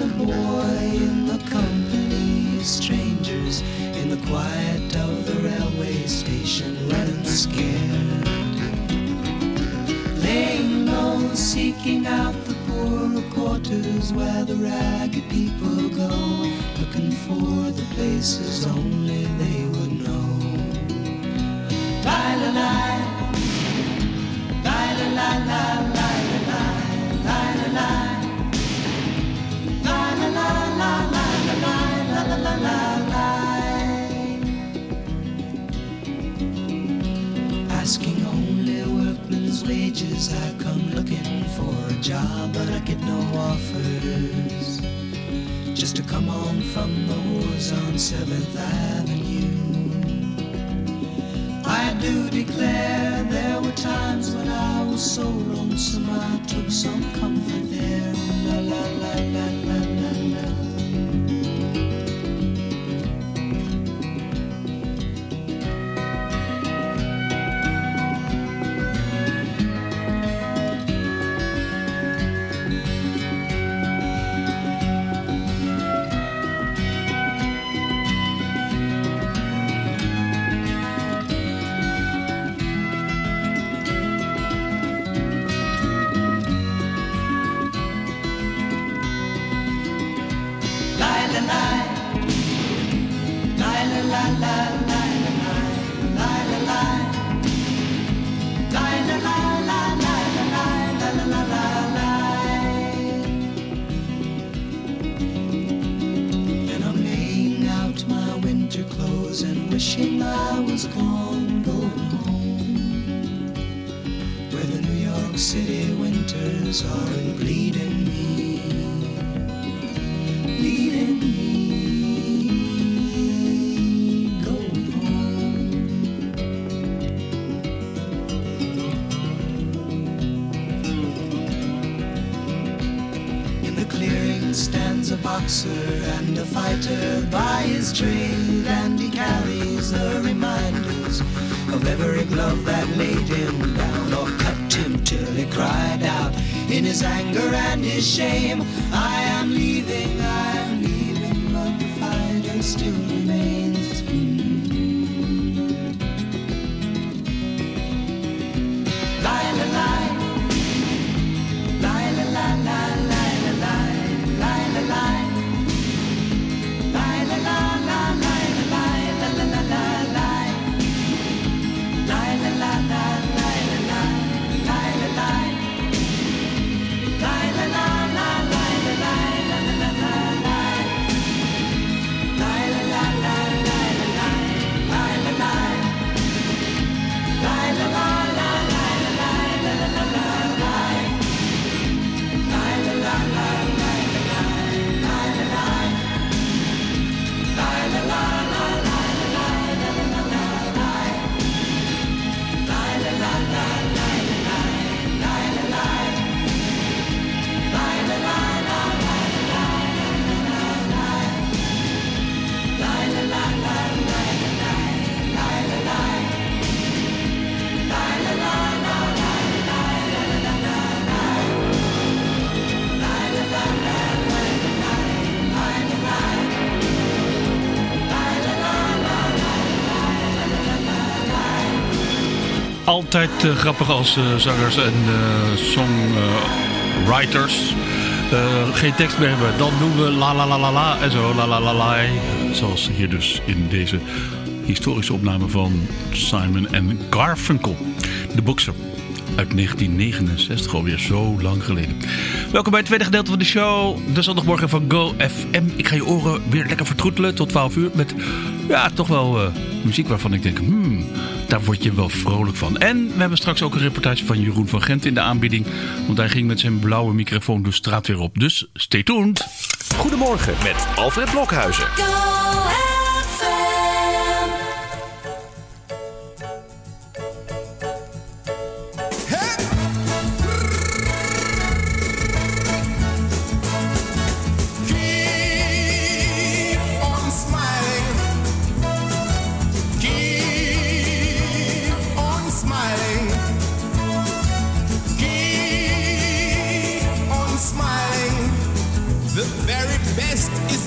Than a boy in the company of strangers in the quiet of the railway station, running scared. Laying low, seeking out the poorer quarters where the ragged people go, looking for the places only 7th Avenue. I do declare there were times when I was so lonesome I took some comfort Altijd eh, grappig als eh, zangers en eh, songwriters geen tekst meer hebben. Dan doen we la la la la la en zo la la la la. Zoals hier dus in deze historische opname van Simon en Garfunkel. De bokser. Uit 1969, alweer zo lang geleden. Welkom bij het tweede gedeelte van de show. De zondagmorgen van Go FM. Ik ga je oren weer lekker vertroetelen tot 12 uur met ja, toch wel muziek waarvan ik denk, hmm, daar word je wel vrolijk van. En we hebben straks ook een reportage van Jeroen van Gent in de aanbieding. Want hij ging met zijn blauwe microfoon de straat weer op. Dus stay tuned. Goedemorgen met Alfred Blokhuizen. Keep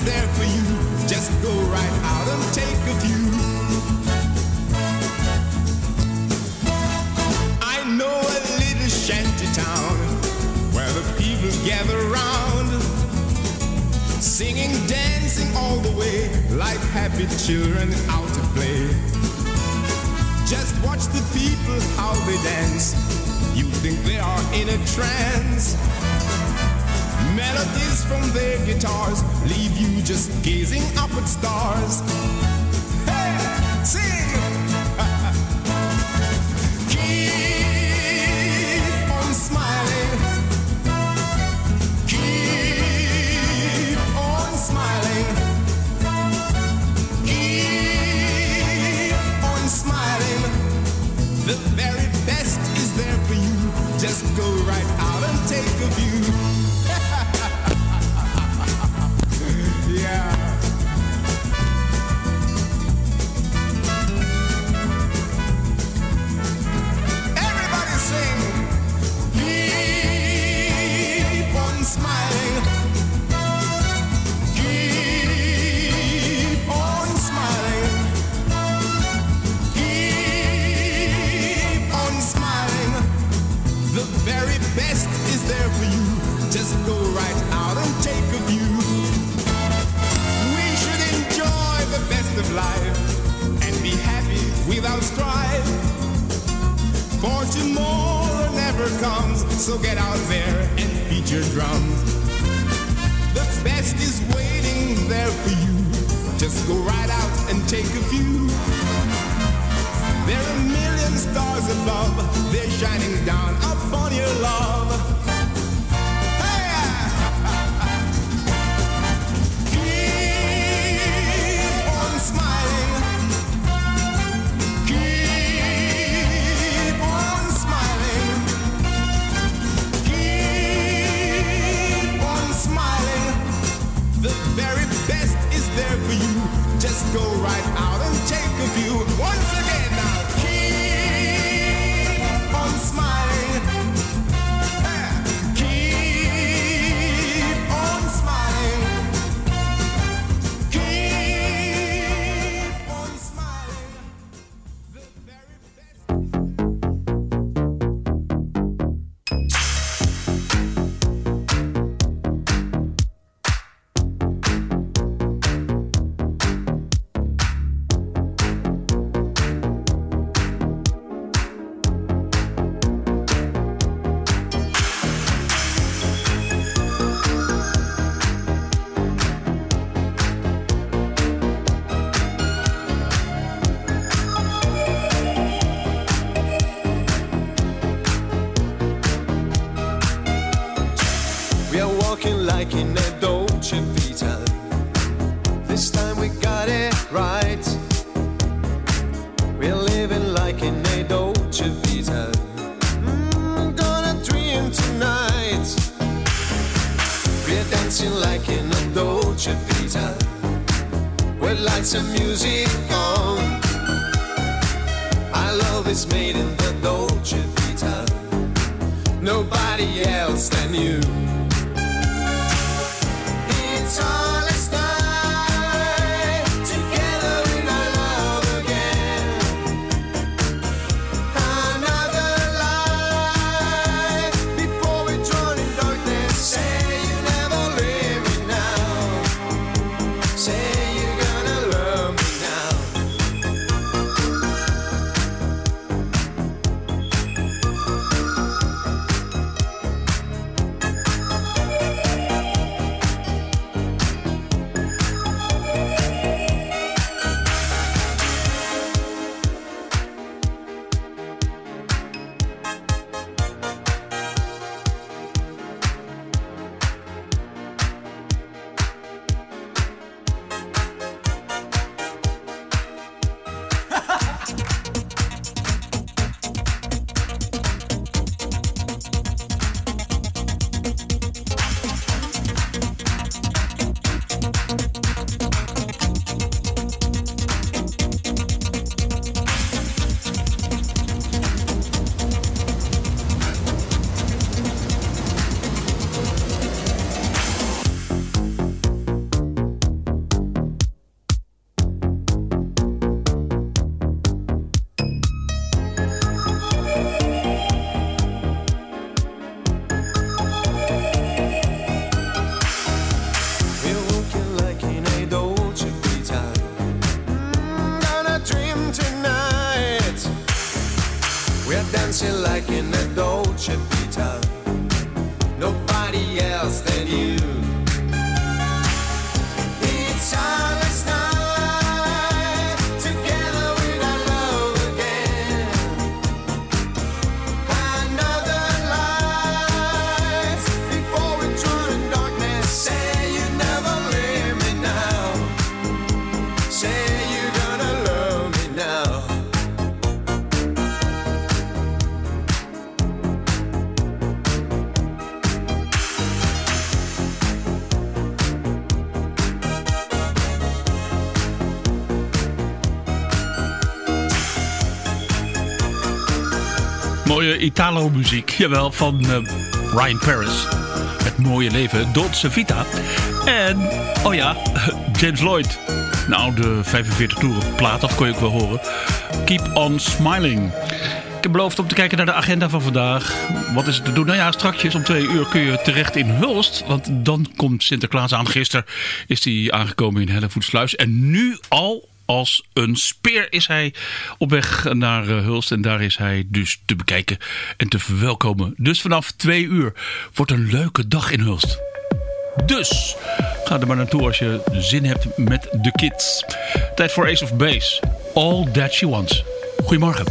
there for you. Just go right out and take a view. I know a little shanty town where the people gather round singing, dancing all the way like happy children out to play. Just watch the people how they dance. You think they are in a trance. Melodies from their guitars leave you just gazing up at stars. Hey, sing! Never comes, so get out there and beat your drums. The best is waiting there for you. Just go right out and take a view. There are a million stars above, they're shining down upon your love. Go right love made in the Dolce Vita. Nobody else than you. understand you. Italo-muziek, jawel, van uh, Ryan Paris. Het mooie leven, Dolce Vita. En, oh ja, James Lloyd. Nou, de 45 toeren plaat, dat kon je ook wel horen. Keep on smiling. Ik heb beloofd om te kijken naar de agenda van vandaag. Wat is er te doen? Nou ja, straks om twee uur kun je terecht in Hulst. Want dan komt Sinterklaas aan. Gisteren is hij aangekomen in Hellevoetsluis. En nu al als een speer is hij op weg naar eh, Hulst. En daar is hij dus te bekijken en te verwelkomen. Dus vanaf twee uur wordt een leuke dag in Hulst. Dus ga er maar naartoe als je zin hebt met de kids. Tijd voor Ace of Base. All That She Wants. Goedemorgen.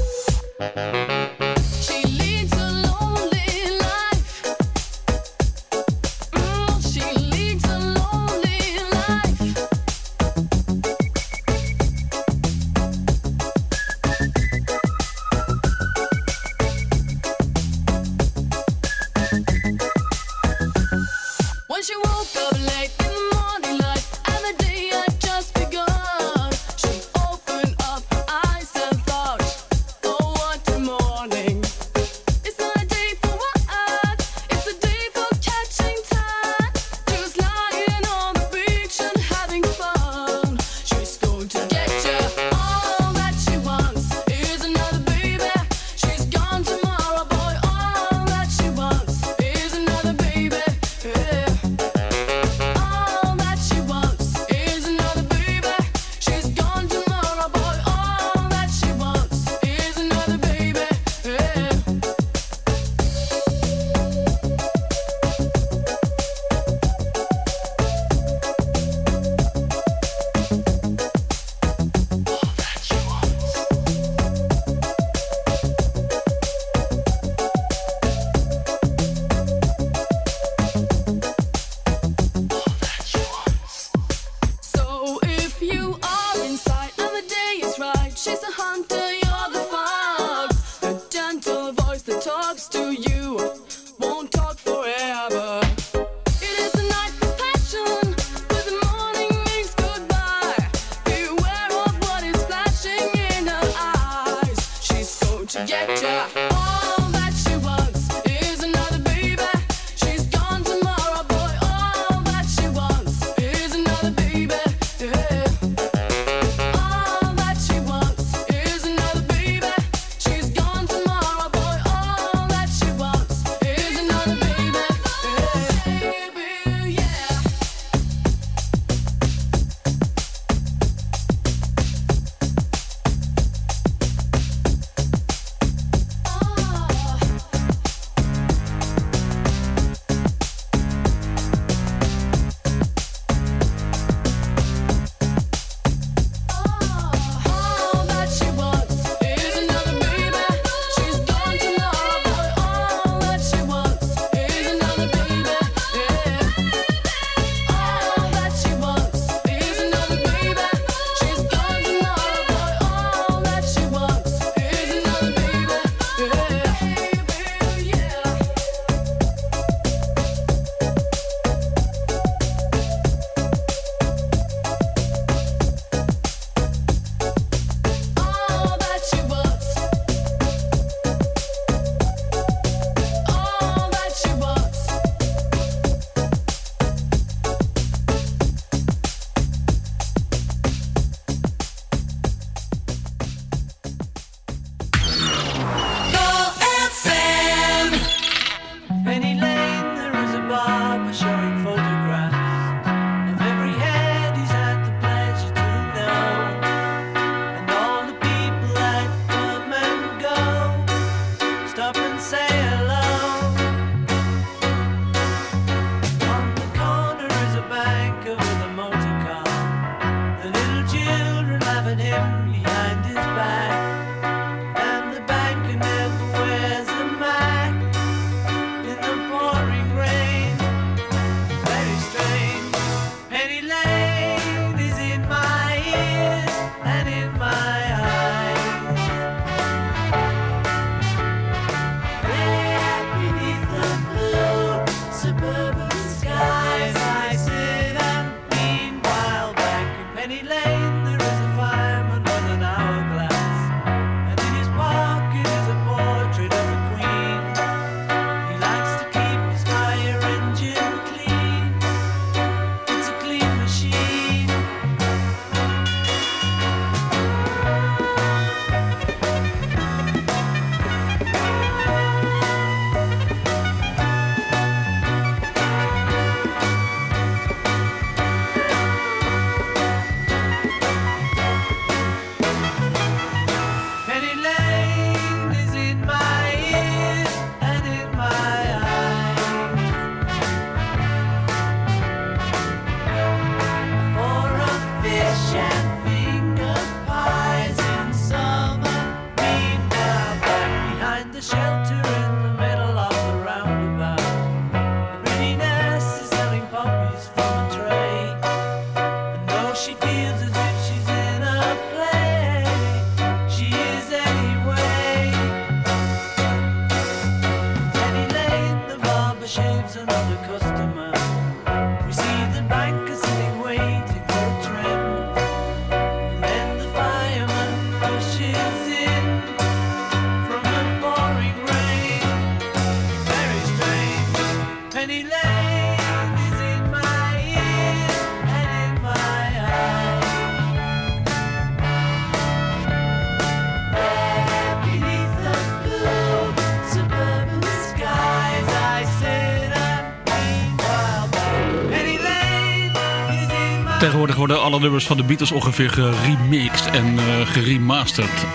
alle nummers van de Beatles ongeveer geremixed en eh, geremasterd.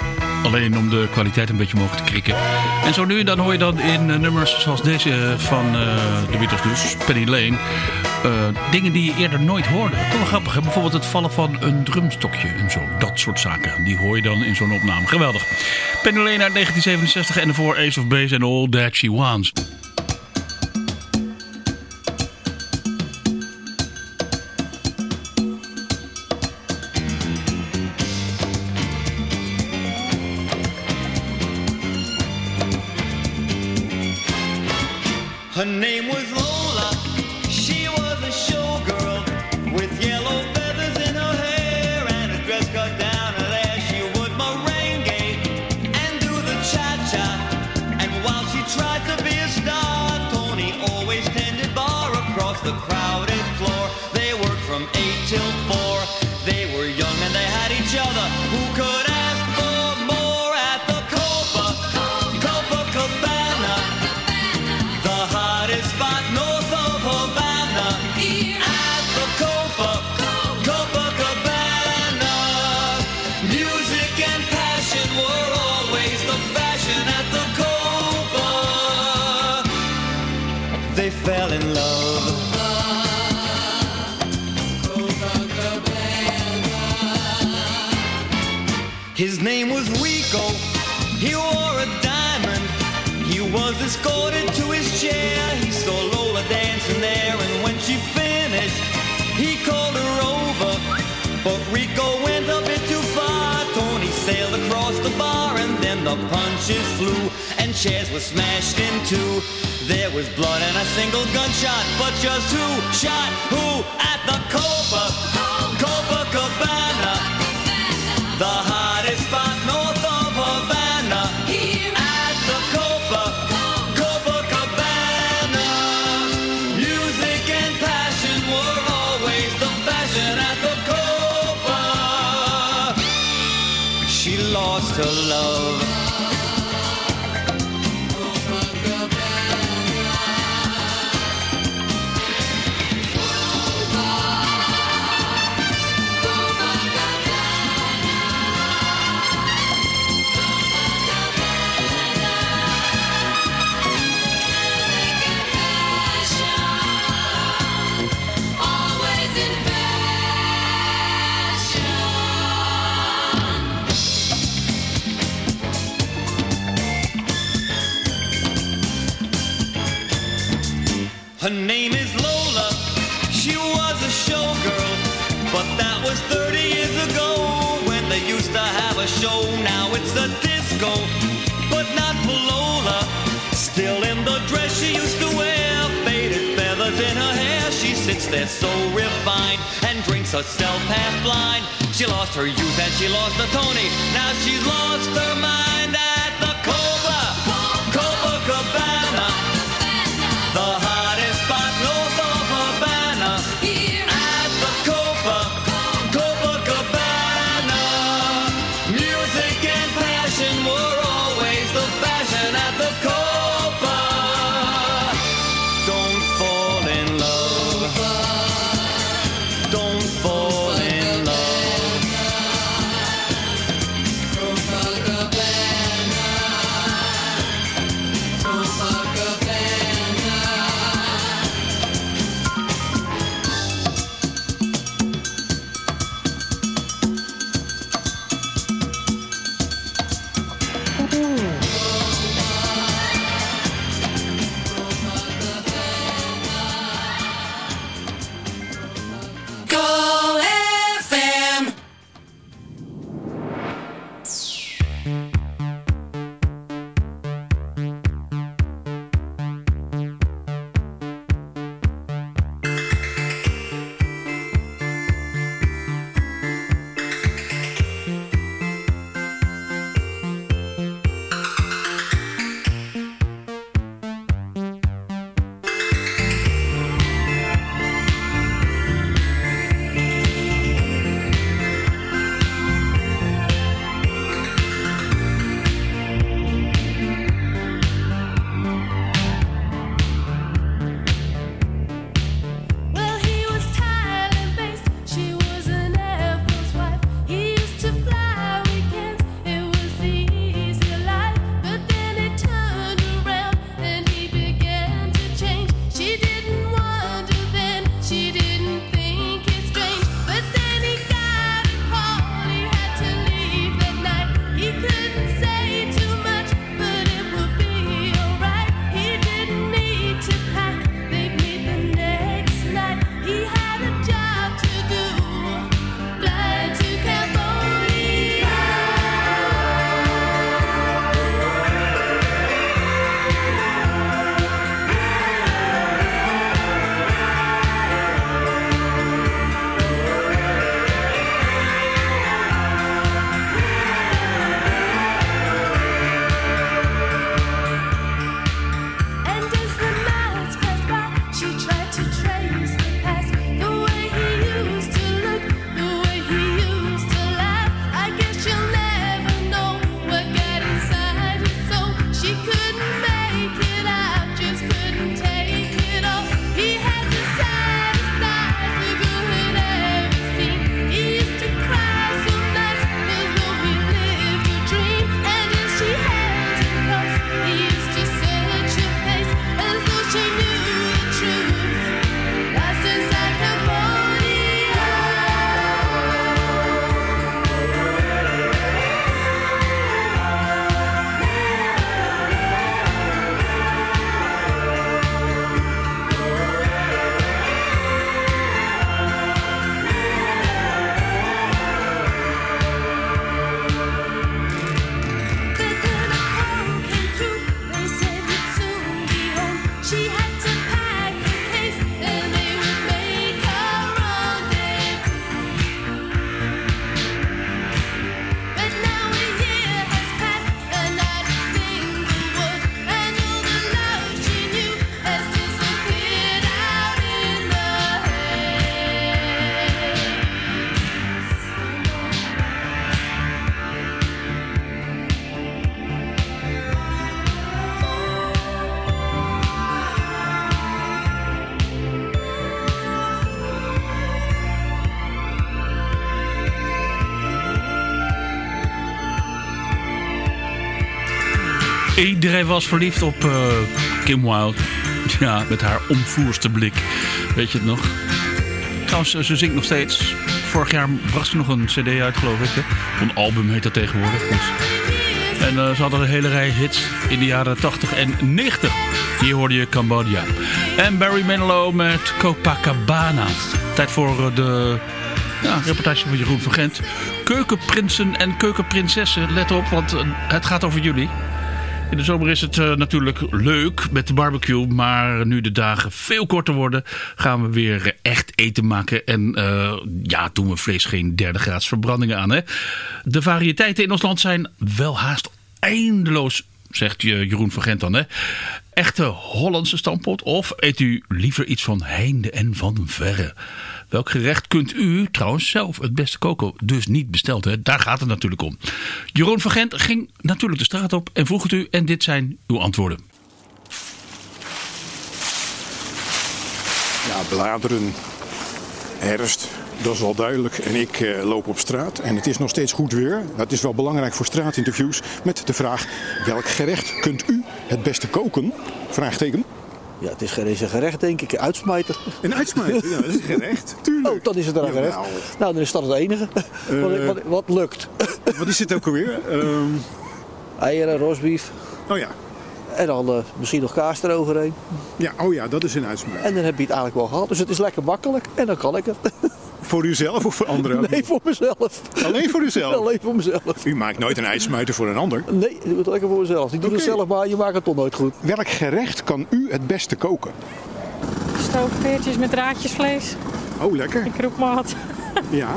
Alleen om de kwaliteit een beetje omhoog te krikken. En zo nu dan hoor je dan in eh, nummers zoals deze eh, van de Beatles dus, Penny Lane... Dingen die je eerder nooit hoorde. Toch wel grappig. Hè? Bijvoorbeeld het vallen van een drumstokje en zo. Dat soort zaken. Die hoor je dan in zo'n opname. Geweldig. Penny Lane uit 1967 en daarvoor Ace of Base en All That She Wants. two shot who at the Copa, Copa Cabana, the hottest spot north of Havana. Here At the Copa, Copa Cabana. music and passion were always the fashion at the Copa. She lost her. they're so refined, and drinks herself half blind. She lost her youth and she lost the Tony. Now she's lost her mind at the Cobra, Cobra Cabana. Iedereen was verliefd op eh, Kim Wilde. Ja, met haar omvoerste blik. Weet je het nog? Trouwens, ze zingt nog steeds. Vorig jaar bracht ze nog een cd uit, geloof ik. Een album heet dat tegenwoordig. En eh, ze hadden een hele rij hits in de jaren 80 en 90. Hier hoorde je Cambodja. En Barry Manilow met Copacabana. Tijd voor eh, de ja, reportage van Jeroen van Gent. Keukenprinsen en keukenprinsessen. Let op, want het gaat over jullie. In de zomer is het eh, natuurlijk leuk met de barbecue. Maar nu de dagen veel korter worden, gaan we weer eh, echt eten maken. En eh, ja, doen we vlees geen derde graads verbrandingen aan. Hè? De variëteiten in ons land zijn wel haast eindeloos, zegt je- Jeroen van Gent dan. Hè? Echte Hollandse stampot of eet u liever iets van heinde en van verre? Welk gerecht kunt u trouwens zelf het beste koken? Dus niet besteld, hè? daar gaat het natuurlijk om. Jeroen van Gent ging natuurlijk de straat op en vroeg het u. En dit zijn uw antwoorden. Ja, bladeren, herfst, dat is wel duidelijk. En ik eh, loop op straat en het is nog steeds goed weer. Dat is wel belangrijk voor straatinterviews met de vraag... welk gerecht kunt u het beste koken? Vraagteken. Ja, het is geen eens een gerecht, denk ik. Uitsmijter. Een uitsmijter, ja, dat is een gerecht. Tuurlijk. Oh, dan is het er een gerecht. Nou, dan is dat het enige. wat, wat, wat lukt. Wat is het ook alweer? Ehm, Eieren, rosbief. oh ja. En dan eh, misschien nog kaas eroverheen. ja, oh ja, dat is een uitsmijter. En dan heb je het eigenlijk wel gehad. Dus het is lekker makkelijk. En dan kan ik het. Voor uzelf of voor anderen? Nee, voor mezelf. Alleen voor uzelf? Alleen voor mezelf. U maakt nooit een uitsmijter voor een ander. Nee, ik doe het lekker voor mezelf. Ik doe het zelf maar, je maakt het toch nooit goed. Welk gerecht kan u het beste koken? Stoofpeertjes met draadjesvlees. Oh, lekker. Ik roep maar wat. Ja.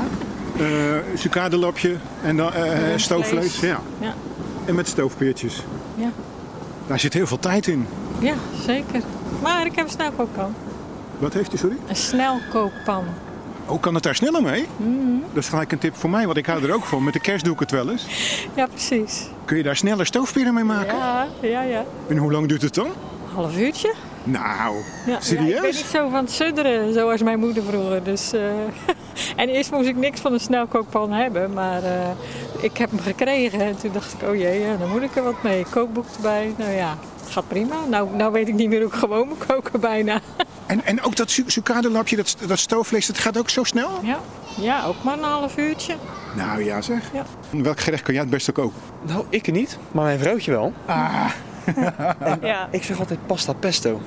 Uh, sucadelapje en dan eh, stoofvlees. vlees. Ja. Ja, En met stoofpeertjes. ja, Daar zit heel veel tijd in. ja, zeker. Maar ik heb een snelkookpan. Wat heeft u, sorry? Een snelkookpan. Oh, kan het daar sneller mee? Dat is gelijk een tip voor mij, want ik hou er ook van. Met de kerst doe ik het wel eens. Ja, precies. Kun je daar sneller stoofperen mee maken? Ja, ja, ja. En hoe lang duurt het dan? Half uurtje. Nou, Ja, serieus? Ja, ik ben niet zo van het sudderen, zoals mijn moeder vroeger. Dus, eh, en eerst moest ik niks van een snelkookpan hebben, maar eh, ik heb hem gekregen. En toen dacht ik, oh jee, ja, dan moet ik er wat mee. Kookboek erbij. Nou ja, het gaat prima. Nou, nou weet ik niet meer hoe ik gewoon moet koken bijna. En, en ook dat su- sucadelapje, dat, dat stoofvlees, dat gaat ook zo snel? Ja, ja ook maar een half uurtje. Nou ja zeg. Ja. Welk gerecht kan jij het beste koken? Nou, ik niet, maar mijn vrouwtje wel. Ja. Ik zeg altijd pasta pesto.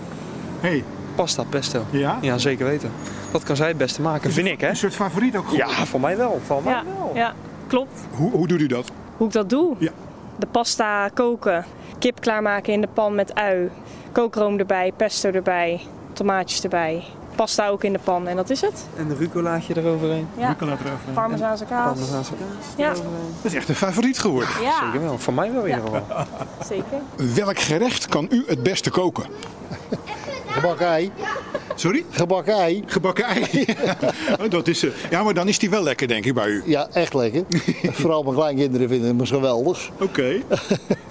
Hey, Pasta pesto. ja? Ja, zeker weten. Dat kan zij het beste maken, vind ik hè? Een soort favoriet ook Ja, voor mij wel. Voor mij Ja, wel. ja, klopt. Hoe, hoe doet u dat? Hoe ik dat doe? Ja. De pasta koken, kip klaarmaken in de pan met ui, kookroom erbij, pesto erbij, tomaatjes erbij. Pasta ook in de pan en dat is het. En de rucolaatje eroverheen. Ja, parmezaanse kaas. Parmezaanse kaas. Ja, Dat is echt een favoriet geworden. ja Zeker wel. Voor mij wel in ieder geval. zeker. Welk gerecht kan u het beste koken? Gebakken ei. Sorry? Gebakken ei. Gebakken ei. Oh, dat is, eh, ja, maar dan is die wel lekker, denk ik, bij u. Ja, echt lekker. Vooral mijn kleinkinderen vinden het geweldig. Oké.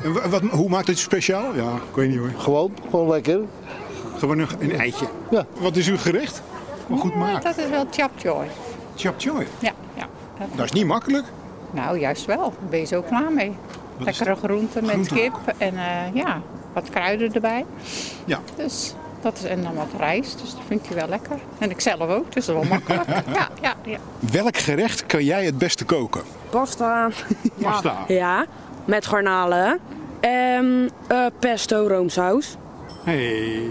En wa- wat, hoe maakt het speciaal? Ja, ik weet niet hoor. Gewoon, gewoon lekker. Gewoon een, een eitje. Ja. Wat is uw gerecht? Wat goed maakt. Dat is wel chapjoy. Chap choy. Ja, ja. Dat is niet makkelijk. Nou, juist wel. Daar ben je zo klaar mee. Lekkere groenten met kip en eh, ja, wat kruiden erbij. Ja. Dus dat is, en dan wat rijst, dus dat vindt hij wel lekker. En ik zelf ook, dus dat is wel makkelijk. ja, ja, ja. Welk gerecht kan jij het beste koken? Pasta. Pasta. Ja, met garnalen. En eh, pesto roomsaus. Hey.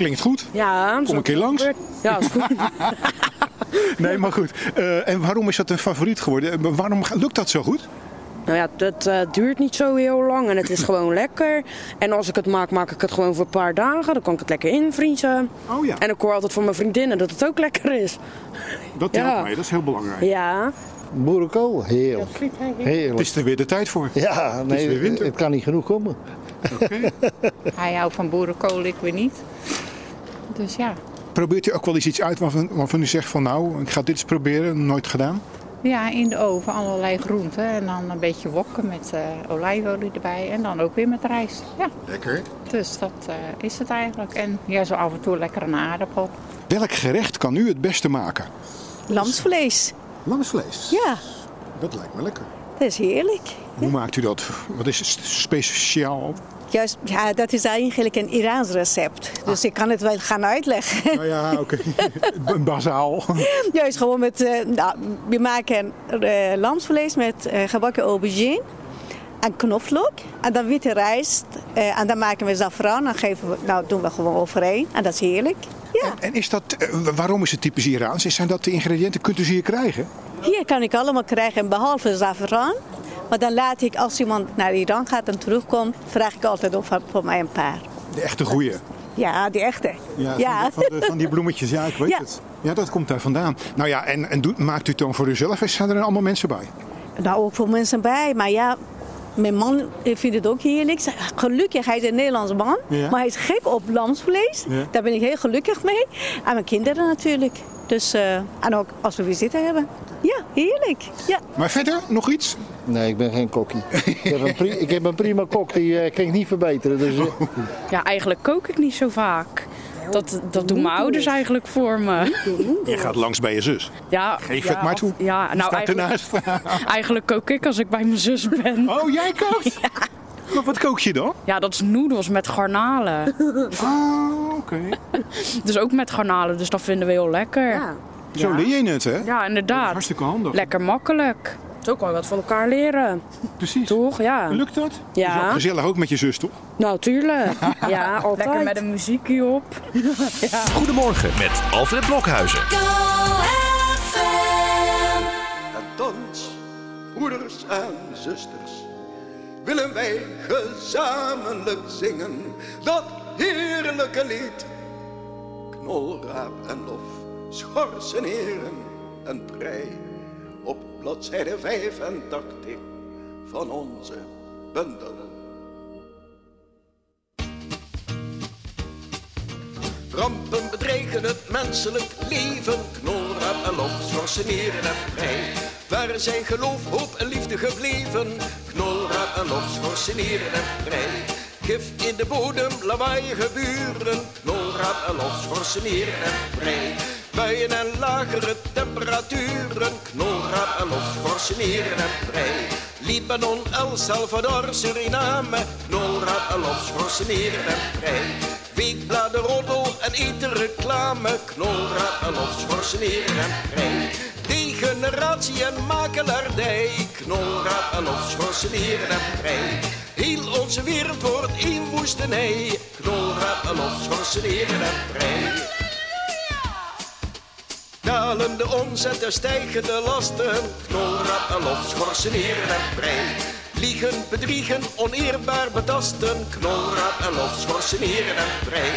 Klinkt goed. Ja, Kom een keer langs. Ja, is goed. Nee, maar goed. Eh, en waarom is dat een favoriet geworden? Eh, Waarom lukt dat zo goed? nou ja, dat eh, duurt niet zo heel lang en het is gewoon lekker. En als ik het maak, maak ik het gewoon voor een paar dagen. Dan kan ik het lekker invriezen. Oh ja, En ik hoor altijd van mijn vriendinnen dat het ook lekker is. dat telt ja. mee. Dat is heel belangrijk. Ja, Boerenkool, heerlijk. Het is er weer de tijd voor. Ja, nee, weer winter. het kan niet genoeg komen. Hij houdt van boerenkool, ik weer niet. Dus ja. Probeert u ook wel eens iets uit waarvan, waarvan u zegt van nou, ik ga dit eens proberen, nooit gedaan? Ja, in de oven allerlei groenten en dan een beetje wokken met eh, olijfolie erbij en dan ook weer met rijst. Ja, Lekker. dus dat eh, is het eigenlijk. En ja, zo af en toe lekker een aardappel. Welk gerecht kan u het beste maken? Lamsvlees. Lamsvlees. Ja, Dat lijkt me lekker. dat is heerlijk. Hoe maakt u dat? Wat is het speciaal? Juist, ja, dat is eigenlijk een Iraans recept. Dus ik kan het wel gaan uitleggen. Nou ja, oké. Bazaal. Juist gewoon met, eh, nou, we maken eh, lamsvlees met eh, gebakken aubergine en knoflook. En dan witte rijst. en dan maken we zafran. Dan geven we, nou, doen we gewoon overheen. En dat is heerlijk. Ja. En is dat, waarom is het typisch Iraans? Zijn dat de ingrediënten? Kunt u ze hier krijgen? Hier kan ik allemaal krijgen, behalve zafran. Maar dan laat ik, als iemand naar Iran gaat en terugkomt, vraag ik altijd of voor- voor mij een paar. De echte goeie. Ja, die echte. Ja, Van, de- van, de- van die bloemetjes. Ja, ik weet Ja. het. Ja, dat komt daar vandaan. Nou ja, en, en doet, maakt u het dan voor uzelf? Zijn er allemaal mensen bij? Nou, ook voor mensen bij. Maar ja, mijn man vindt het ook heerlijk. Gelukkig, hij is een Nederlands man. Ja. Maar hij is gek op lamsvlees. Ja. Daar ben ik heel gelukkig mee. En mijn kinderen natuurlijk. Dus, eh, en ook als we visite hebben. Ja, heerlijk. Ja. Maar verder, nog iets? Nee, ik ben geen kokkie. ik, heb een pri- ik heb een prima kok, die eh, kan ik niet verbeteren. Dus, eh, Ja, eigenlijk kook ik niet zo vaak. Dat, dat doen mijn ouders eigenlijk voor me. Je gaat langs bij je zus. Ja, Geef ja, het maar toe. Ja, nou eigenlijk, ernaast. eigenlijk kook ik als ik bij mijn zus ben. Oh, jij kookt? Maar wat kook je dan? Ja, dat is noedels met garnalen. Oh, oké. Dus ook met garnalen, dus dat vinden we heel lekker. Zo leer je het, hè? Ja, inderdaad. Hartstikke handig. Lekker makkelijk. Zo kan je wat van elkaar leren. Precies. Toch? Ja. Lukt dat? Ja. gezellig ook met je zus, toch? Nou, tuurlijk. Ja, altijd. Lekker met een muziekje op. Goedemorgen met Alfred Blokhuizen. En thans, broeders en zusters, willen wij gezamenlijk zingen dat heerlijke lied. Knolraap en lof, schorsen heren en prei, bladzijde 85 van onze bundel. Rampen bedreigen het menselijk leven. Knolraap en schorsen heren en prei. Waar zijn geloof, hoop en liefde gebleven? Knolraap en schorsen heren en prei. Gif in de bodem, lawaaiige buren. Knolraap en schorsen heren en prei. Buien en lagere temperaturen. Knolraap en lof, schorsen heren en prei. Libanon, El Salvador, Suriname. Knolraap en lof, schorsen heren en prei. Weekbladen, roddel en etenreclame, knolraad en lof, schorseneren en prei. Degeneratie en makelaardij, knolraad en lof, schorseneren en prei. Heel onze wereld wordt één woestenij, knolraad en lof, schorseneren en prei. Dalende omzet en stijgende lasten, knolraad en lof, schorseneren en prei. Liegen, bedriegen, oneerbaar betasten, knolraad en lof, schorseneren en prei.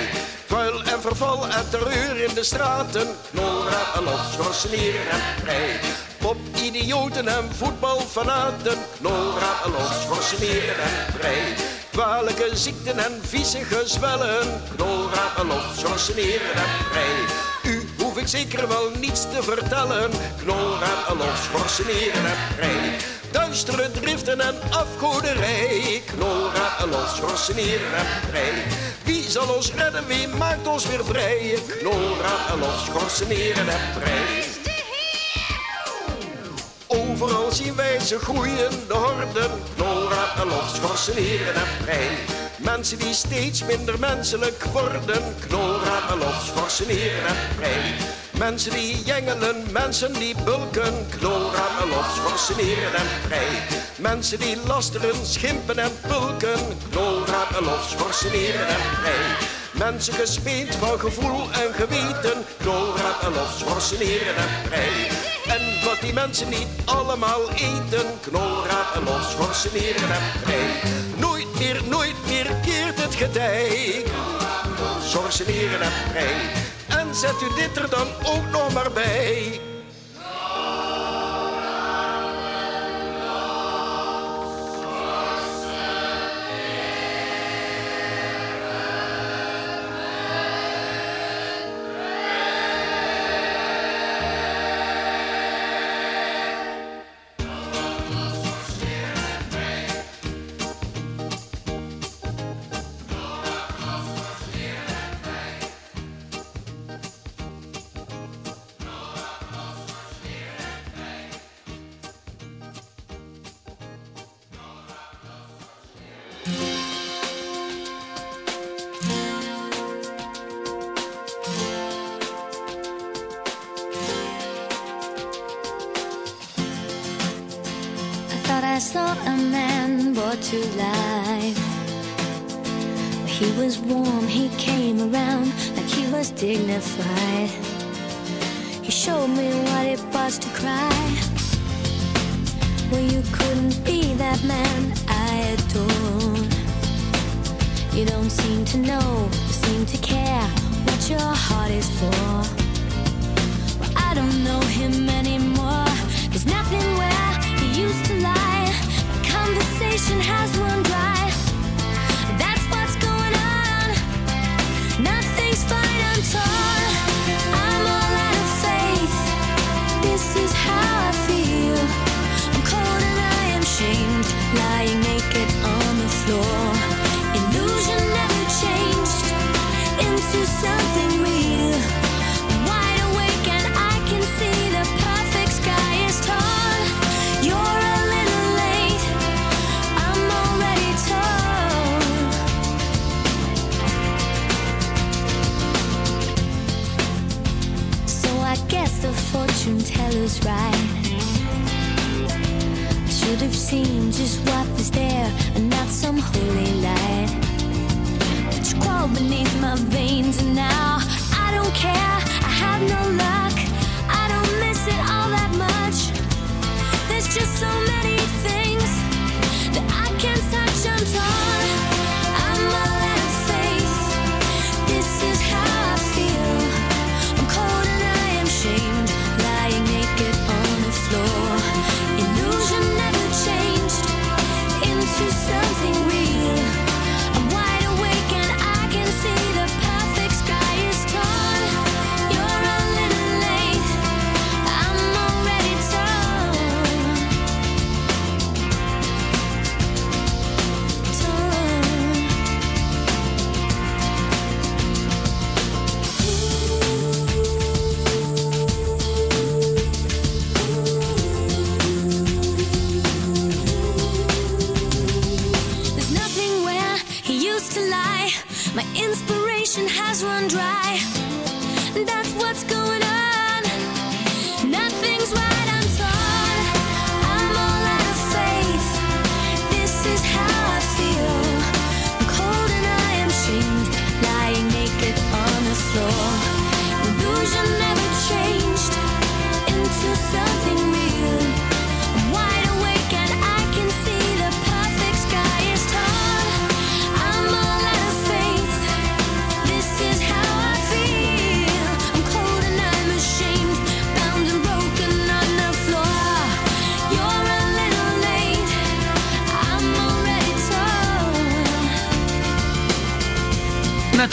Vuil en verval en terreur in de straten, knolraad en lof, schorseneren en prei. Pop-idioten en voetbalfanaten, knolraad en lof, schorseneren en prei. Kwalijke ziekten en vieze gezwellen, knolraad en lof, schorseneren en prei. Zeker wel niets te vertellen, knolraad en lof, schorseneren en prei. Duistere driften en afgoderij, knolraad en los, schorseneren en prei. Wie zal ons redden, wie maakt ons weer vrij? Knolraad en los, schorseneren en prei. Overal zien wij ze groeien, de horden, knolraad los, schorseneren en prei. Mensen die steeds minder menselijk worden, knolraad en los, en prei. Mensen die jengelen, mensen die bulken, knolraad en los, en prei. Mensen die lasteren, schimpen en pulken, knolraad en los, en prei. Mensen gespeend van gevoel en geweten, knolraad en los, schorseneren en prei. En wat die mensen niet allemaal eten, knolraad en los, schorseneren en prei. Nooit meer, nooit meer keert het getij, schorseneren en prei. En zet u dit er dan ook nog maar bij.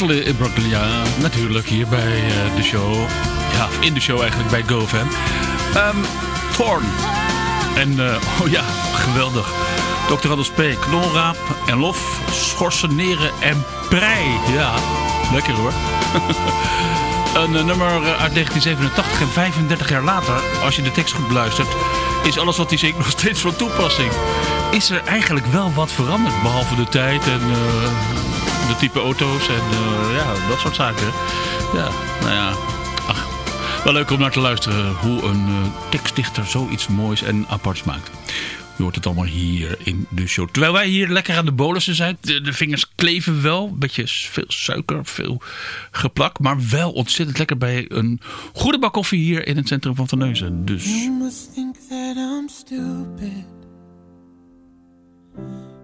Natalie Imbruglia, natuurlijk hier bij eh, de show. Ja, in de show eigenlijk bij GoFam. Ehm Thorn. En, eh, oh ja, geweldig. Dr. Anders P. Knolraap en lof, schorsen, neren en prei. Ja, lekker hoor. Een eh, nummer uit 1987 en 35 jaar later, als je de tekst goed beluistert, is alles wat hij zingt nog steeds van toepassing. Is er eigenlijk wel wat veranderd, behalve de tijd en eh, de type auto's en eh, ja, dat soort zaken. Ja, nou ja, ach, wel leuk om naar te luisteren hoe een eh, tekstdichter zoiets moois en aparts maakt. Je hoort het allemaal hier in de show. Terwijl wij hier lekker aan de bolussen zijn. De, vingers kleven wel. Beetje veel suiker, veel geplak. Maar wel ontzettend lekker bij een goede bak koffie hier in het centrum van Terneuzen. Dus.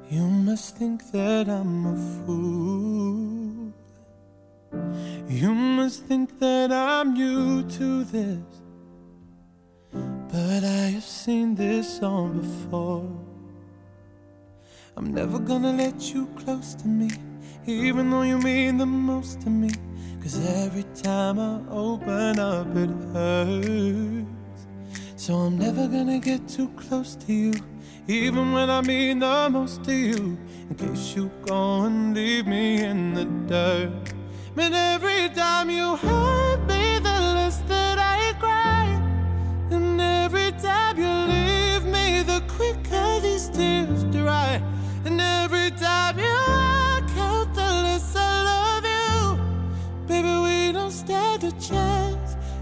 You must think that I'm a fool. You must think that I'm new to this. But I have seen this song before. I'm never gonna let you close to me, even though you mean the most to me. Cause every time I open up, it hurts. So I'm never gonna get too close to you, even when I mean the most to you. In case you go and leave me in the dirt. And every time you hurt me, the less that I cry. And every time you leave me, the quicker these tears dry. And every time you walk out, the less I love you. Baby, we don't stand a chance.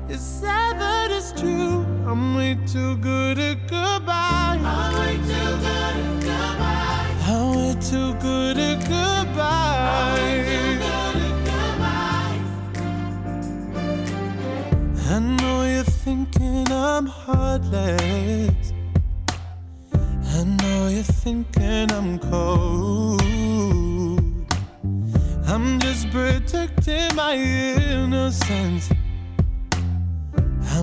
It's sad, but it's true. I'm way too good at goodbye. I'm way too good at goodbye. I'm way too good at goodbye. I know you're thinking I'm heartless. I know you're thinking I'm cold. I'm just protecting my innocence.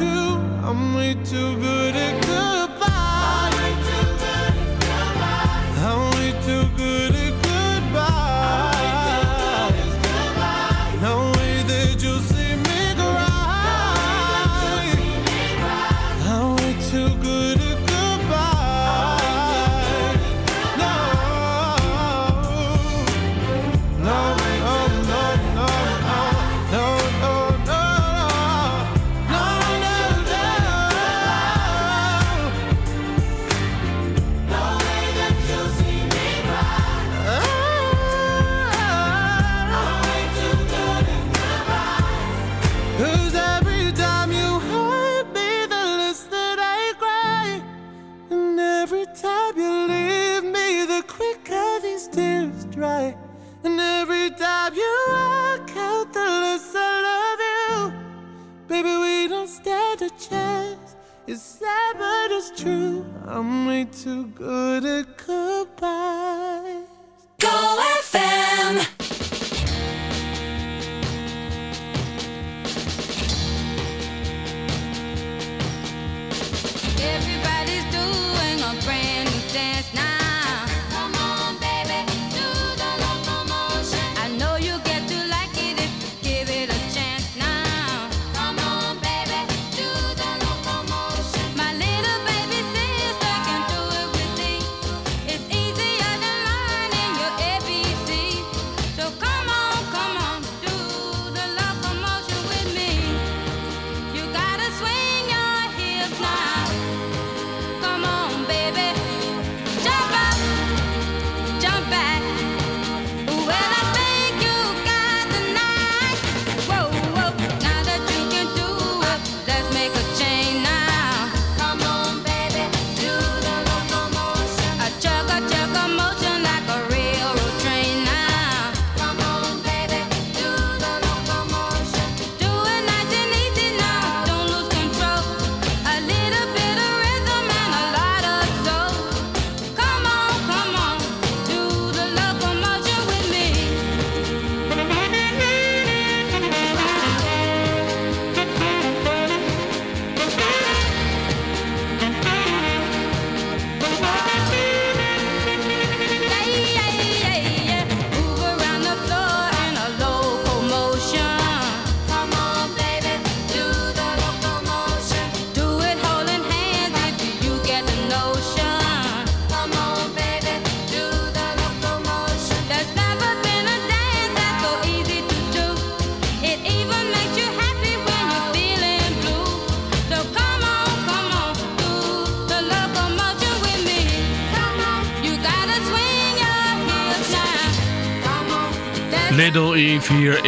I'm way too good at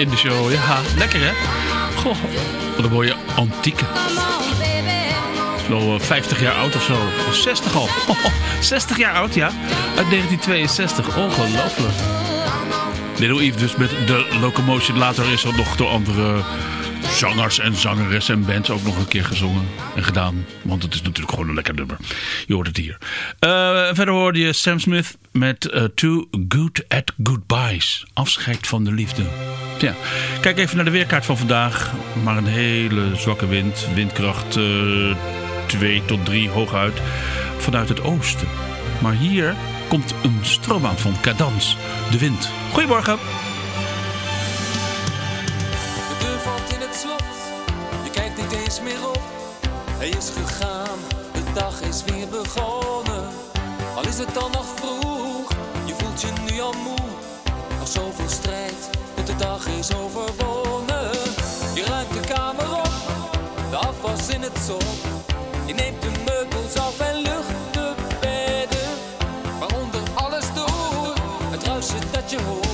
in de show. Ja, lekker hè? Goh, wat een mooie antieke. Zo eh, 50 jaar oud of zo. Of 60 al. 60 jaar oud, ja. Uit 1962. Ongelooflijk. Little Eve dus met de Locomotion. Later is er nog door andere zangers en zangeressen en bands ook nog een keer gezongen en gedaan. Want het is natuurlijk gewoon een lekker nummer. Je hoort het hier. Eh, verder hoorde je Sam Smith met uh, Too Good at Goodbyes. Afscheid van de liefde. Ja. Kijk even naar de weerkaart van vandaag. Maar een hele zwakke wind. Windkracht eh, uh, 2 tot 3 hooguit. Vanuit het oosten. Maar hier komt een stroom aan van cadans. De wind. Goedemorgen. De deur valt in het slot. Je kijkt niet eens meer op. Hij is gegaan. De dag is weer begonnen is het dan nog vroeg? Je voelt je nu al moe. Nog zoveel strijd, want de dag is overwonnen. Je ruimt de kamer op, de afwas in het zon. Je neemt de meubels af en lucht de bedden. Maar onder alles door, het ruisje dat je hoort.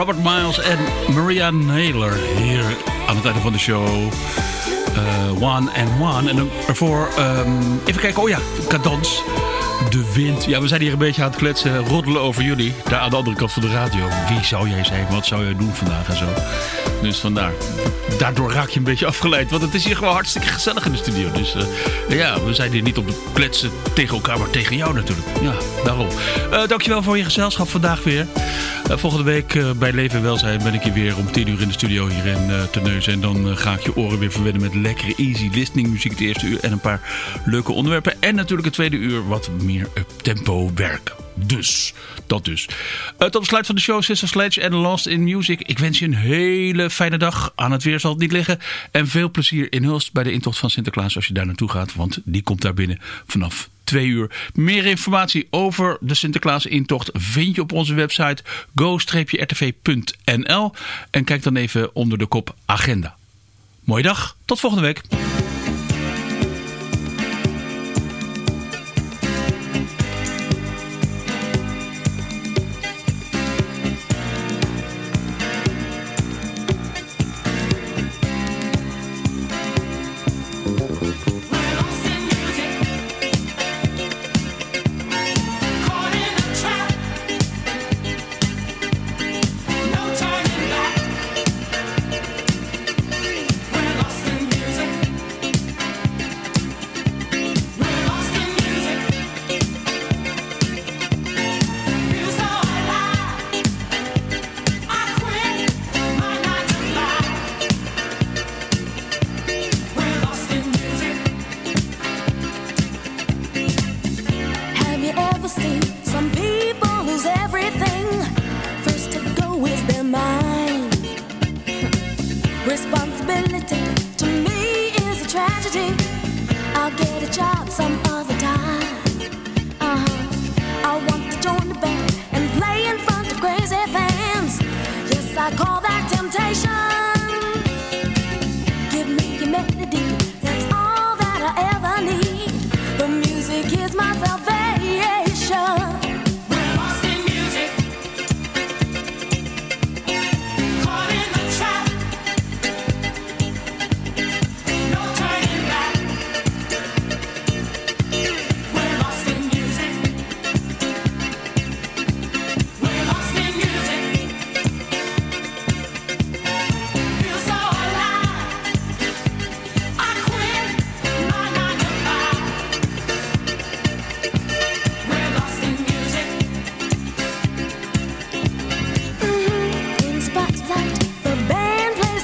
Robert Miles en Maria Naylor hier aan het einde van de show. Eh, one and One. En ervoor, ehm, even kijken, oh ja, cadans. De wind. Ja, we zijn hier een beetje aan het kletsen, roddelen over jullie. Daar aan de andere kant van de radio. Wie zou jij zijn? Wat zou jij doen vandaag en zo? Dus vandaar. Daardoor raak je een beetje afgeleid. Want het is hier gewoon hartstikke gezellig in de studio. Dus eh, ja, we zijn hier niet op de kletsen tegen elkaar, maar tegen jou natuurlijk. Ja, daarom. Eh, dankjewel voor je gezelschap vandaag weer. Eh, volgende week eh, bij Leven en Welzijn ben ik hier weer om 10 uur in de studio hier in uh, Terneuzen. En dan eh, ga ik je oren weer verwennen met lekkere easy listening muziek het eerste uur. En een paar leuke onderwerpen. En natuurlijk het tweede uur wat meer up-tempo werk. Dus, dat dus. Uh, tot besluit van de show Sister Sledge en Lost in Music. Ik wens je een hele fijne dag. Aan het weer zal het niet liggen. En veel plezier in Hulst bij de intocht van Sinterklaas als je daar naartoe gaat. Want die komt daar binnen vanaf twee uur. Meer informatie over de Sinterklaas-intocht vind je op onze website go-rtv.nl. En kijk dan even onder de kop agenda. Mooie dag, tot volgende week.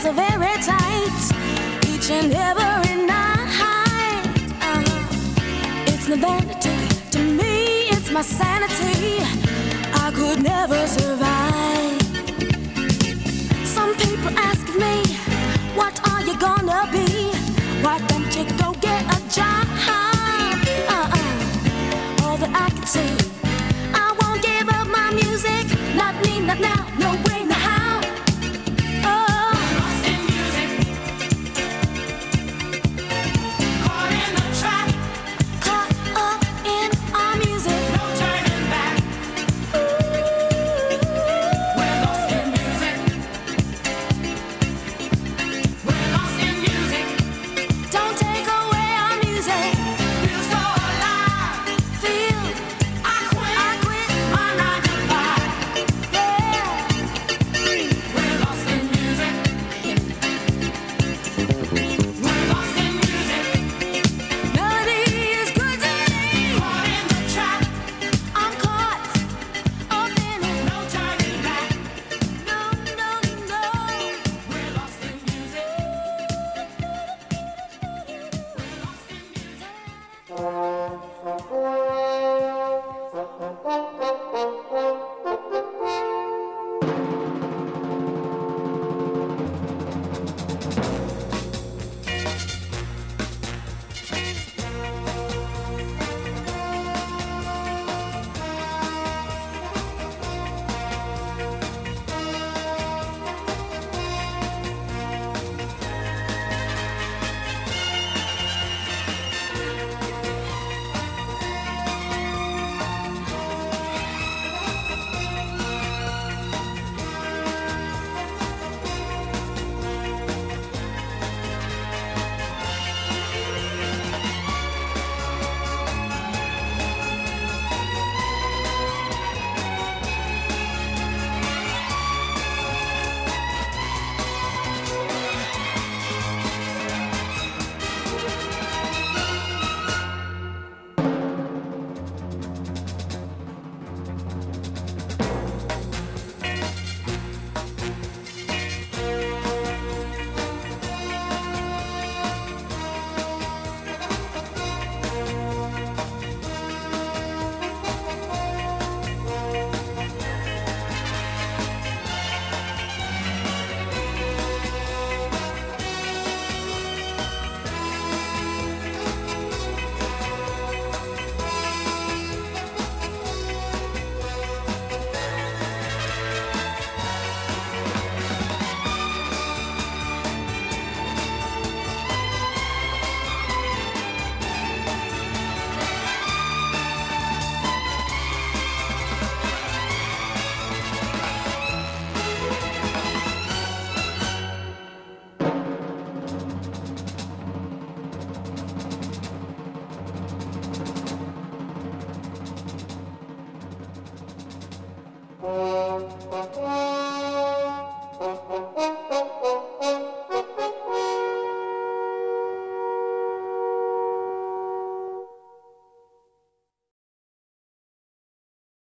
So very tight. Each and every night. Uh-huh. It's no vanity to me, it's my sanity. I could never survive. Some people ask me, What are you gonna be?